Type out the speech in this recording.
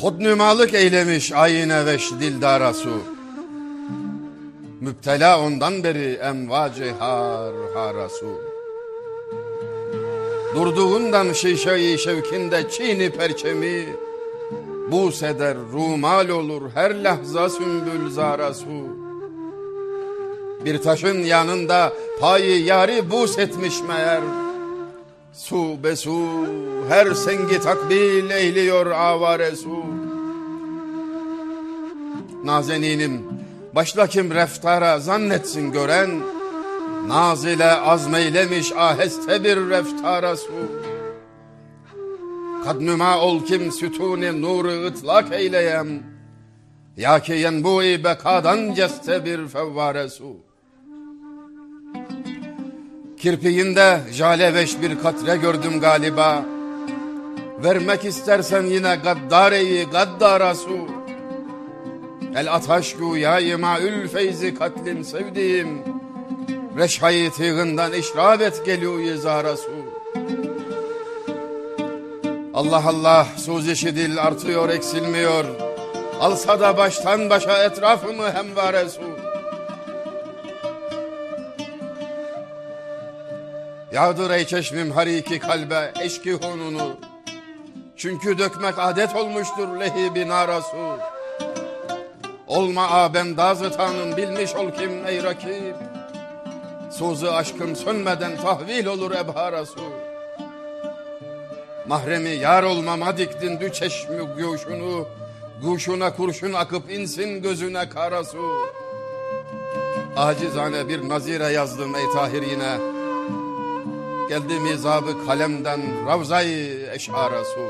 Hodnümalık eylemiş ayine veş dildara su. Müptela ondan beri emvacı har harasu. Durduğundan şişeyi şevkinde çiğni perçemi. Bu seder rumal olur her lahza sümbül zarasu. Bir taşın yanında payı yari bus etmiş meğer. Su be su her sengi takbil eyliyor avare su. Nazeninim başla kim reftara zannetsin gören. Naz ile azmeylemiş aheste bir reftara su. Kadnüma ol kim sütuni nuru ıtlak eyleyem. Ya ki yenbu-i bekadan ceste bir fevvare su. Kirpiğinde jaleveş bir katre gördüm galiba. Vermek istersen yine gaddareyi gaddara su. El ataş güyayı maül feyzi katlim sevdiğim. Reşhayı tığından işrabet geliyor zara. Allah Allah suzişi dil artıyor eksilmiyor. Alsa da baştan başa etrafımı hemvare su. Yağdır ey çeşmim hariki kalbe eşki hununu. Çünkü dökmek adet olmuştur lehibi narasu. Olma abem dazıtanım bilmiş ol kim ey rakip. Suzu aşkım sönmeden tahvil olur ebharasu. Mahremi yar olmama diktin dü çeşmi guşunu. Guşuna kurşun akıp insin gözüne karasu. Acizane bir nazire yazdım ey Tahir yine. Geldi mizabı kalemden Ravzayı eşara su.